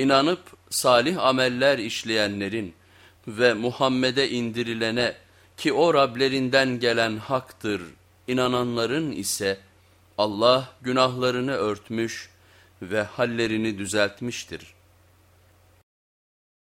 İnanıp salih ameller işleyenlerin ve Muhammed'e indirilene ki o Rablerinden gelen haktır inananların ise Allah günahlarını örtmüş ve hallerini düzeltmiştir.